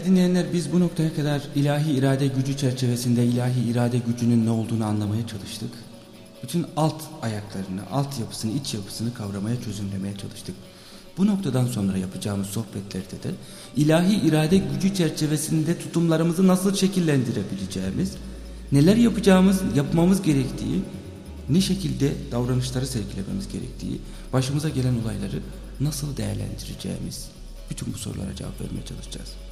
Değerli dinleyenler biz bu noktaya kadar ilahi irade gücü çerçevesinde ilahi irade gücünün ne olduğunu anlamaya çalıştık. Bütün alt ayaklarını, alt yapısını, iç yapısını kavramaya, çözümlemeye çalıştık. Bu noktadan sonra yapacağımız sohbetlerde de ilahi irade gücü çerçevesinde tutumlarımızı nasıl şekillendirebileceğimiz, neler yapacağımız, yapmamız gerektiği, ne şekilde davranışları sergilememiz gerektiği, başımıza gelen olayları nasıl değerlendireceğimiz, bütün bu sorulara cevap vermeye çalışacağız.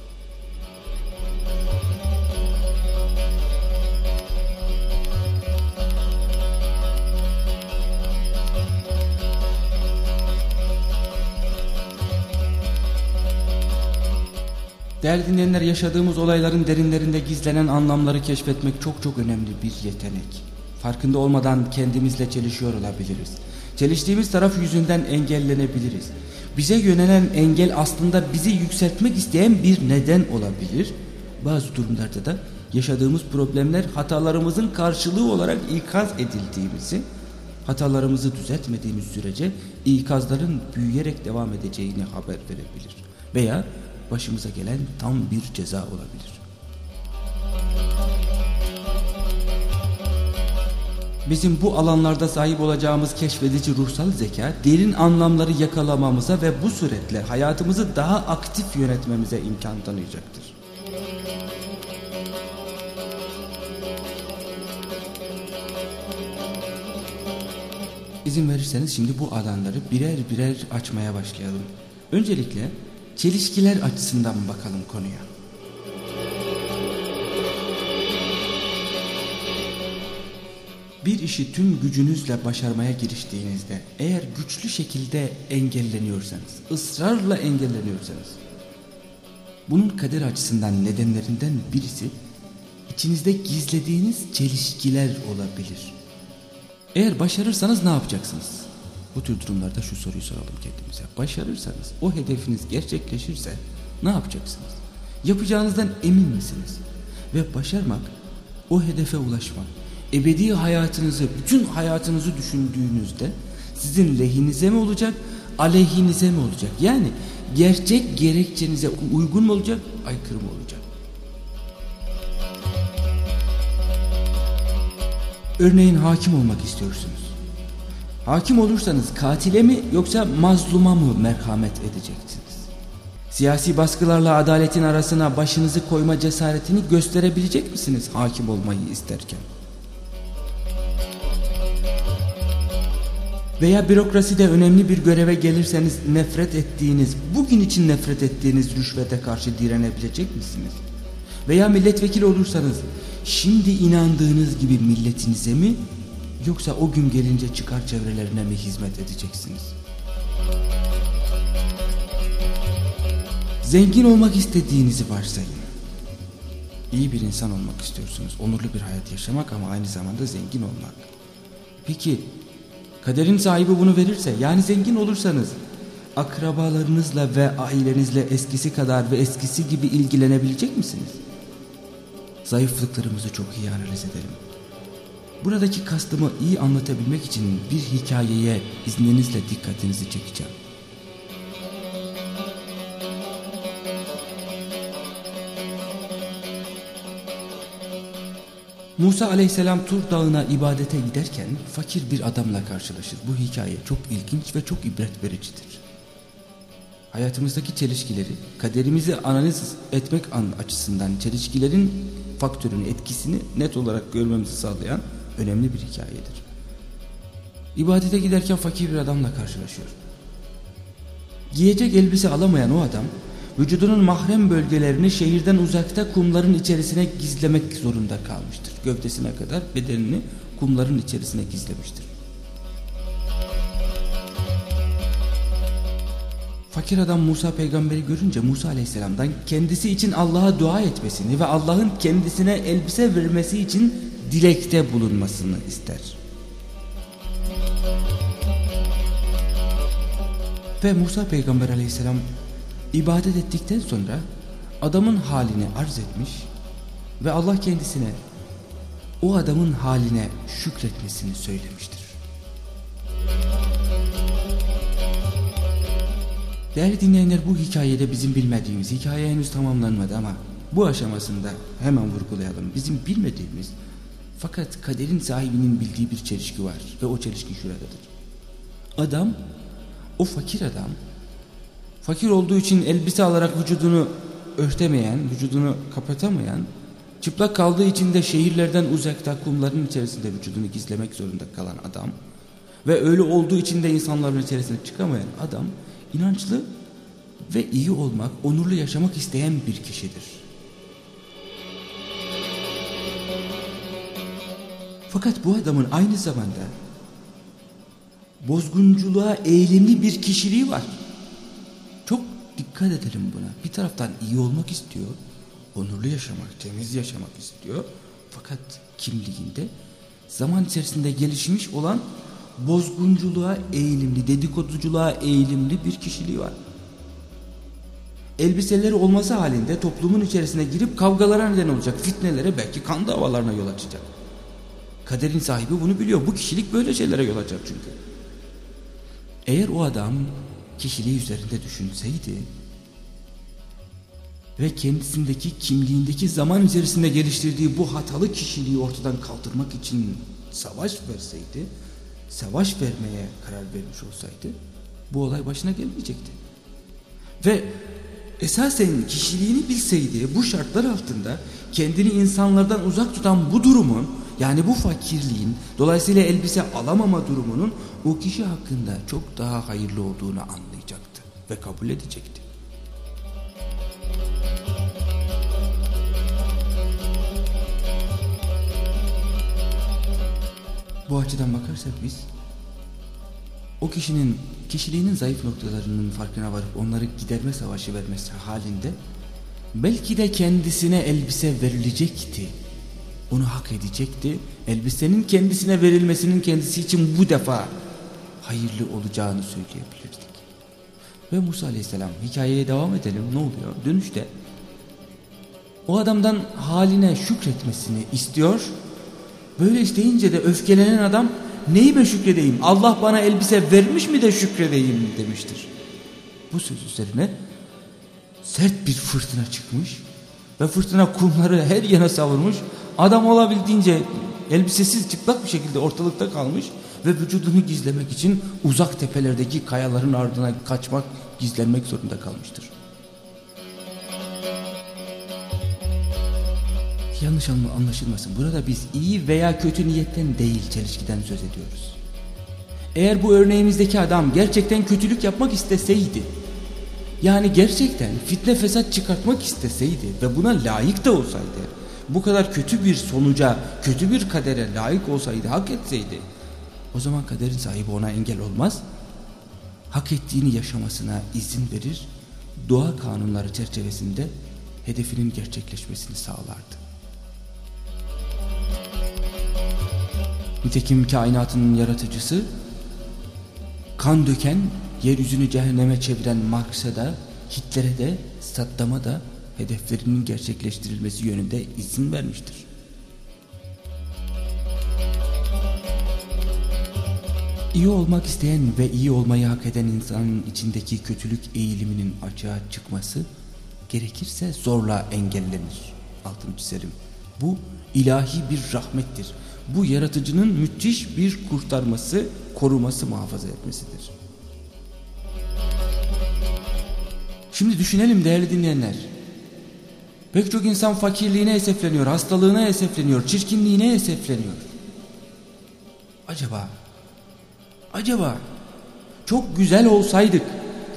Değerli dinleyenler yaşadığımız olayların derinlerinde gizlenen anlamları keşfetmek çok çok önemli bir yetenek. Farkında olmadan kendimizle çelişiyor olabiliriz. Çeliştiğimiz taraf yüzünden engellenebiliriz. Bize yönelen engel aslında bizi yükseltmek isteyen bir neden olabilir. Bazı durumlarda da yaşadığımız problemler hatalarımızın karşılığı olarak ikaz edildiğimizi, hatalarımızı düzeltmediğimiz sürece ikazların büyüyerek devam edeceğini haber verebilir. Veya başımıza gelen tam bir ceza olabilir. Bizim bu alanlarda sahip olacağımız keşfedici ruhsal zeka derin anlamları yakalamamıza ve bu suretle hayatımızı daha aktif yönetmemize imkan tanıyacaktır. İzin verirseniz şimdi bu alanları birer birer açmaya başlayalım. Öncelikle çelişkiler açısından bakalım konuya. Bir işi tüm gücünüzle başarmaya giriştiğinizde eğer güçlü şekilde engelleniyorsanız, ısrarla engelleniyorsanız bunun kader açısından nedenlerinden birisi içinizde gizlediğiniz çelişkiler olabilir. Eğer başarırsanız ne yapacaksınız? Bu tür durumlarda şu soruyu soralım kendimize. Başarırsanız, o hedefiniz gerçekleşirse ne yapacaksınız? Yapacağınızdan emin misiniz? Ve başarmak, o hedefe ulaşmak, ebedi hayatınızı, bütün hayatınızı düşündüğünüzde sizin lehinize mi olacak, aleyhinize mi olacak? Yani gerçek gerekçenize uygun mu olacak, aykırı mı olacak? Örneğin hakim olmak istiyorsunuz. Hakim olursanız katile mi yoksa mazluma mı merhamet edeceksiniz? Siyasi baskılarla adaletin arasına başınızı koyma cesaretini gösterebilecek misiniz hakim olmayı isterken? Veya bürokraside önemli bir göreve gelirseniz nefret ettiğiniz, bugün için nefret ettiğiniz rüşvete karşı direnebilecek misiniz? Veya milletvekili olursanız şimdi inandığınız gibi milletinize mi yoksa o gün gelince çıkar çevrelerine mi hizmet edeceksiniz? Zengin olmak istediğinizi varsayın. İyi bir insan olmak istiyorsunuz. Onurlu bir hayat yaşamak ama aynı zamanda zengin olmak. Peki kaderin sahibi bunu verirse yani zengin olursanız akrabalarınızla ve ailenizle eskisi kadar ve eskisi gibi ilgilenebilecek misiniz? Zayıflıklarımızı çok iyi analiz edelim. Buradaki kastımı iyi anlatabilmek için bir hikayeye izninizle dikkatinizi çekeceğim. Musa aleyhisselam Tur dağına ibadete giderken fakir bir adamla karşılaşır. Bu hikaye çok ilginç ve çok ibret vericidir. Hayatımızdaki çelişkileri, kaderimizi analiz etmek açısından çelişkilerin faktörün etkisini net olarak görmemizi sağlayan önemli bir hikayedir. İbadete giderken fakir bir adamla karşılaşıyor. Giyecek elbise alamayan o adam vücudunun mahrem bölgelerini şehirden uzakta kumların içerisine gizlemek zorunda kalmıştır. Gövdesine kadar bedenini kumların içerisine gizlemiştir. Fakir adam Musa peygamberi görünce Musa aleyhisselamdan kendisi için Allah'a dua etmesini ve Allah'ın kendisine elbise vermesi için dilekte bulunmasını ister. Ve Musa peygamber aleyhisselam ibadet ettikten sonra adamın halini arz etmiş ve Allah kendisine o adamın haline şükretmesini söylemiştir. Değerli dinleyenler bu hikayede bizim bilmediğimiz, hikaye henüz tamamlanmadı ama bu aşamasında hemen vurgulayalım. Bizim bilmediğimiz fakat kaderin sahibinin bildiği bir çelişki var ve o çelişki şuradadır. Adam, o fakir adam, fakir olduğu için elbise alarak vücudunu örtemeyen, vücudunu kapatamayan, çıplak kaldığı için de şehirlerden uzakta kumların içerisinde vücudunu gizlemek zorunda kalan adam ve öyle olduğu için de insanların içerisine çıkamayan adam inançlı ve iyi olmak, onurlu yaşamak isteyen bir kişidir. Fakat bu adamın aynı zamanda bozgunculuğa eğilimli bir kişiliği var. Çok dikkat edelim buna. Bir taraftan iyi olmak istiyor, onurlu yaşamak, temiz yaşamak istiyor. Fakat kimliğinde zaman içerisinde gelişmiş olan bozgunculuğa eğilimli, dedikoduculuğa eğilimli bir kişiliği var. Elbiseleri olması halinde toplumun içerisine girip kavgalara neden olacak, fitnelere belki kan davalarına yol açacak. Kaderin sahibi bunu biliyor. Bu kişilik böyle şeylere yol açacak çünkü. Eğer o adam kişiliği üzerinde düşünseydi ve kendisindeki kimliğindeki zaman içerisinde geliştirdiği bu hatalı kişiliği ortadan kaldırmak için savaş verseydi, savaş vermeye karar vermiş olsaydı bu olay başına gelmeyecekti. Ve esasen kişiliğini bilseydi bu şartlar altında kendini insanlardan uzak tutan bu durumun yani bu fakirliğin dolayısıyla elbise alamama durumunun o kişi hakkında çok daha hayırlı olduğunu anlayacaktı ve kabul edecekti. Bu açıdan bakarsak biz o kişinin kişiliğinin zayıf noktalarının farkına varıp onları giderme savaşı vermesi halinde belki de kendisine elbise verilecekti onu hak edecekti. Elbisenin kendisine verilmesinin kendisi için bu defa hayırlı olacağını söyleyebilirdik. Ve Musa aleyhisselam hikayeye devam edelim ne oluyor? Dönüşte o adamdan haline şükretmesini istiyor. Böyle isteyince de öfkelenen adam neyime şükredeyim Allah bana elbise vermiş mi de şükredeyim demiştir. Bu söz üzerine sert bir fırtına çıkmış ve fırtına kumları her yana savurmuş. Adam olabildiğince elbisesiz çıplak bir şekilde ortalıkta kalmış ve vücudunu gizlemek için uzak tepelerdeki kayaların ardına kaçmak, gizlenmek zorunda kalmıştır. Yanlış anlaşılmasın. Burada biz iyi veya kötü niyetten değil çelişkiden söz ediyoruz. Eğer bu örneğimizdeki adam gerçekten kötülük yapmak isteseydi, yani gerçekten fitne fesat çıkartmak isteseydi ve buna layık da olsaydı, bu kadar kötü bir sonuca, kötü bir kadere layık olsaydı, hak etseydi o zaman kaderin sahibi ona engel olmaz. Hak ettiğini yaşamasına izin verir. Doğa kanunları çerçevesinde hedefinin gerçekleşmesini sağlardı. Nitekim kainatının yaratıcısı kan döken, yeryüzünü cehenneme çeviren Marx'a da, Hitler'e de, Saddam'a da hedeflerinin gerçekleştirilmesi yönünde izin vermiştir. İyi olmak isteyen ve iyi olmayı hak eden insanın içindeki kötülük eğiliminin açığa çıkması gerekirse zorla engellenir. Altını çizerim. Bu ilahi bir rahmettir. Bu yaratıcının müthiş bir kurtarması, koruması, muhafaza etmesidir. Şimdi düşünelim değerli dinleyenler. Pek çok insan fakirliğine esefleniyor, hastalığına esefleniyor, çirkinliğine esefleniyor. Acaba, acaba çok güzel olsaydık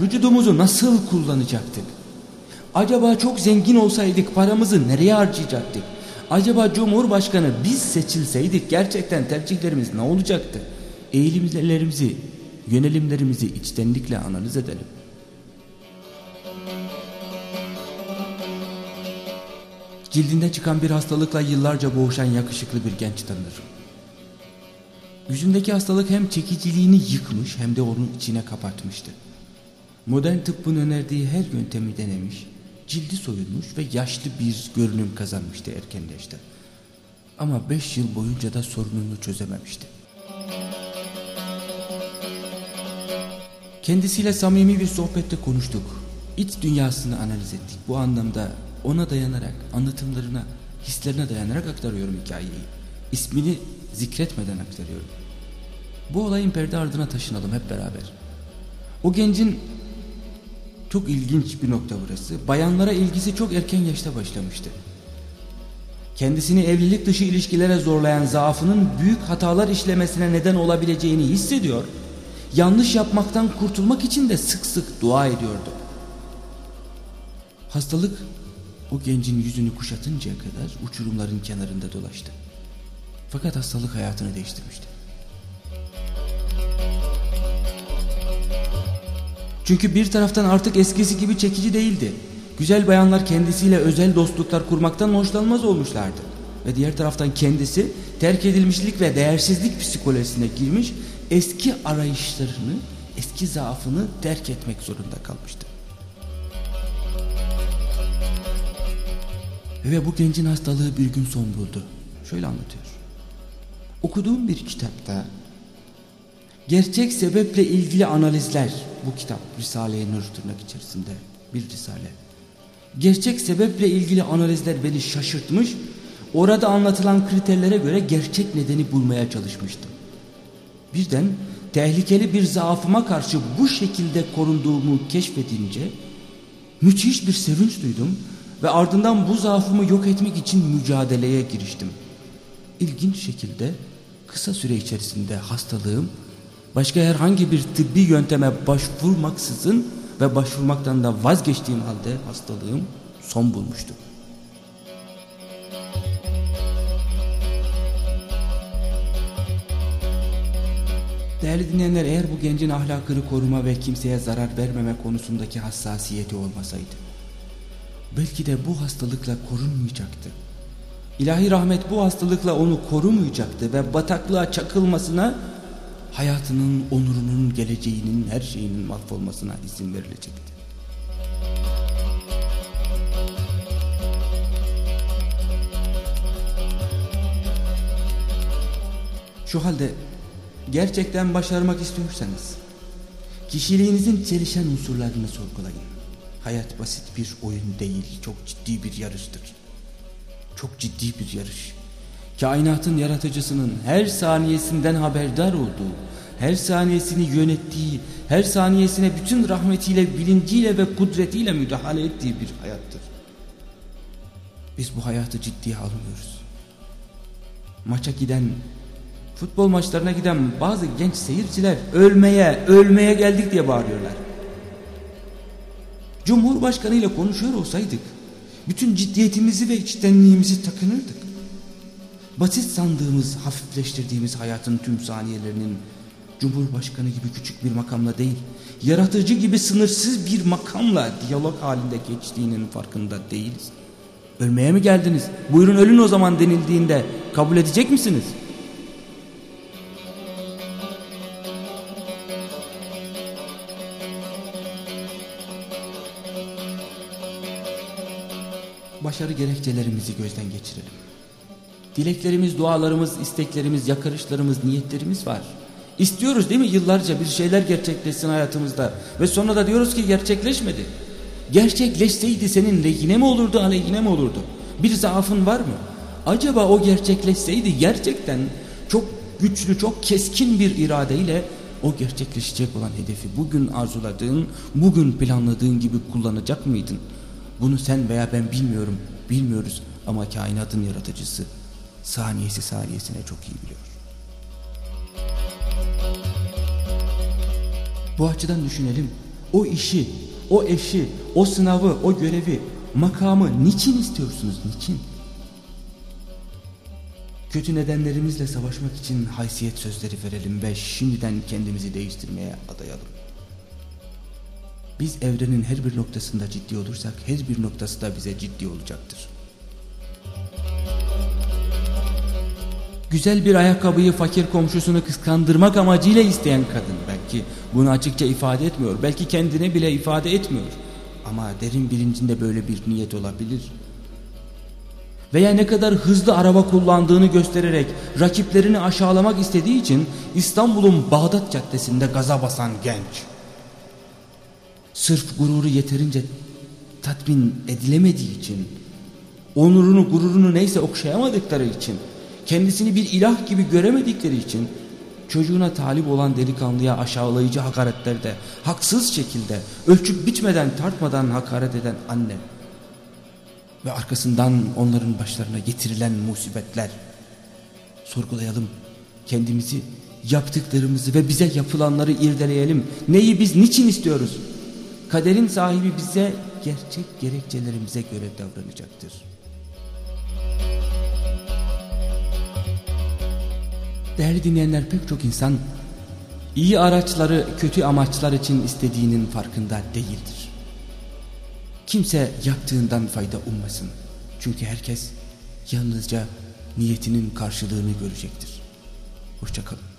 vücudumuzu nasıl kullanacaktık? Acaba çok zengin olsaydık paramızı nereye harcayacaktık? Acaba Cumhurbaşkanı biz seçilseydik gerçekten tercihlerimiz ne olacaktı? Eğilimlerimizi, yönelimlerimizi içtenlikle analiz edelim. Cildinde çıkan bir hastalıkla yıllarca boğuşan yakışıklı bir genç tanır. Yüzündeki hastalık hem çekiciliğini yıkmış hem de onun içine kapatmıştı. Modern tıbbın önerdiği her yöntemi denemiş, cildi soyulmuş ve yaşlı bir görünüm kazanmıştı erken yaşta. Ama beş yıl boyunca da sorununu çözememişti. Kendisiyle samimi bir sohbette konuştuk. İç dünyasını analiz ettik. Bu anlamda ona dayanarak, anlatımlarına, hislerine dayanarak aktarıyorum hikayeyi. İsmini zikretmeden aktarıyorum. Bu olayın perde ardına taşınalım hep beraber. O gencin çok ilginç bir nokta burası. Bayanlara ilgisi çok erken yaşta başlamıştı. Kendisini evlilik dışı ilişkilere zorlayan zaafının büyük hatalar işlemesine neden olabileceğini hissediyor. Yanlış yapmaktan kurtulmak için de sık sık dua ediyordu. Hastalık o gencin yüzünü kuşatıncaya kadar uçurumların kenarında dolaştı. Fakat hastalık hayatını değiştirmişti. Çünkü bir taraftan artık eskisi gibi çekici değildi. Güzel bayanlar kendisiyle özel dostluklar kurmaktan hoşlanmaz olmuşlardı. Ve diğer taraftan kendisi terk edilmişlik ve değersizlik psikolojisine girmiş eski arayışlarını, eski zaafını terk etmek zorunda kalmıştı. Ve bu gencin hastalığı bir gün son buldu. Şöyle anlatıyor. Okuduğum bir kitapta gerçek sebeple ilgili analizler bu kitap Risale-i Nur tırnak içerisinde bir risale. Gerçek sebeple ilgili analizler beni şaşırtmış. Orada anlatılan kriterlere göre gerçek nedeni bulmaya çalışmıştım. Birden tehlikeli bir zaafıma karşı bu şekilde korunduğumu keşfedince müthiş bir sevinç duydum ve ardından bu zaafımı yok etmek için mücadeleye giriştim. İlginç şekilde kısa süre içerisinde hastalığım başka herhangi bir tıbbi yönteme başvurmaksızın ve başvurmaktan da vazgeçtiğim halde hastalığım son bulmuştu. Değerli dinleyenler eğer bu gencin ahlakını koruma ve kimseye zarar vermeme konusundaki hassasiyeti olmasaydı belki de bu hastalıkla korunmayacaktı. İlahi rahmet bu hastalıkla onu korumayacaktı ve bataklığa çakılmasına hayatının, onurunun, geleceğinin, her şeyinin mahvolmasına izin verilecekti. Şu halde gerçekten başarmak istiyorsanız kişiliğinizin çelişen unsurlarını sorgulayın. Hayat basit bir oyun değil, çok ciddi bir yarıştır. Çok ciddi bir yarış. Kainatın yaratıcısının her saniyesinden haberdar olduğu, her saniyesini yönettiği, her saniyesine bütün rahmetiyle, bilinciyle ve kudretiyle müdahale ettiği bir hayattır. Biz bu hayatı ciddiye almıyoruz. Maça giden, futbol maçlarına giden bazı genç seyirciler ölmeye, ölmeye geldik diye bağırıyorlar. Cumhurbaşkanı ile konuşuyor olsaydık, bütün ciddiyetimizi ve içtenliğimizi takınırdık. Basit sandığımız, hafifleştirdiğimiz hayatın tüm saniyelerinin Cumhurbaşkanı gibi küçük bir makamla değil, yaratıcı gibi sınırsız bir makamla diyalog halinde geçtiğinin farkında değiliz. Ölmeye mi geldiniz? Buyurun ölün o zaman denildiğinde kabul edecek misiniz? Başarı gerekçelerimizi gözden geçirelim. Dileklerimiz, dualarımız, isteklerimiz, yakarışlarımız, niyetlerimiz var. İstiyoruz değil mi yıllarca bir şeyler gerçekleşsin hayatımızda ve sonra da diyoruz ki gerçekleşmedi. Gerçekleşseydi senin lehine mi olurdu aleyhine mi olurdu? Bir zaafın var mı? Acaba o gerçekleşseydi gerçekten çok güçlü çok keskin bir iradeyle o gerçekleşecek olan hedefi bugün arzuladığın bugün planladığın gibi kullanacak mıydın? Bunu sen veya ben bilmiyorum bilmiyoruz ama kainatın yaratıcısı saniyesi saniyesine çok iyi biliyor. Bu açıdan düşünelim. O işi, o eşi, o sınavı, o görevi, makamı niçin istiyorsunuz? Niçin? Kötü nedenlerimizle savaşmak için haysiyet sözleri verelim ve şimdiden kendimizi değiştirmeye adayalım. Biz evrenin her bir noktasında ciddi olursak her bir noktası da bize ciddi olacaktır. Güzel bir ayakkabıyı fakir komşusunu kıskandırmak amacıyla isteyen kadın belki bunu açıkça ifade etmiyor. Belki kendine bile ifade etmiyor. Ama derin bilincinde böyle bir niyet olabilir. Veya ne kadar hızlı araba kullandığını göstererek rakiplerini aşağılamak istediği için İstanbul'un Bağdat Caddesi'nde gaza basan genç. Sırf gururu yeterince tatmin edilemediği için, onurunu gururunu neyse okşayamadıkları için, kendisini bir ilah gibi göremedikleri için, çocuğuna talip olan delikanlıya aşağılayıcı hakaretlerde, haksız şekilde, ölçüp bitmeden tartmadan hakaret eden anne ve arkasından onların başlarına getirilen musibetler. Sorgulayalım kendimizi, yaptıklarımızı ve bize yapılanları irdeleyelim. Neyi biz niçin istiyoruz? Kaderin sahibi bize gerçek gerekçelerimize göre davranacaktır. Değerli dinleyenler pek çok insan iyi araçları kötü amaçlar için istediğinin farkında değildir. Kimse yaptığından fayda ummasın. Çünkü herkes yalnızca niyetinin karşılığını görecektir. Hoşçakalın.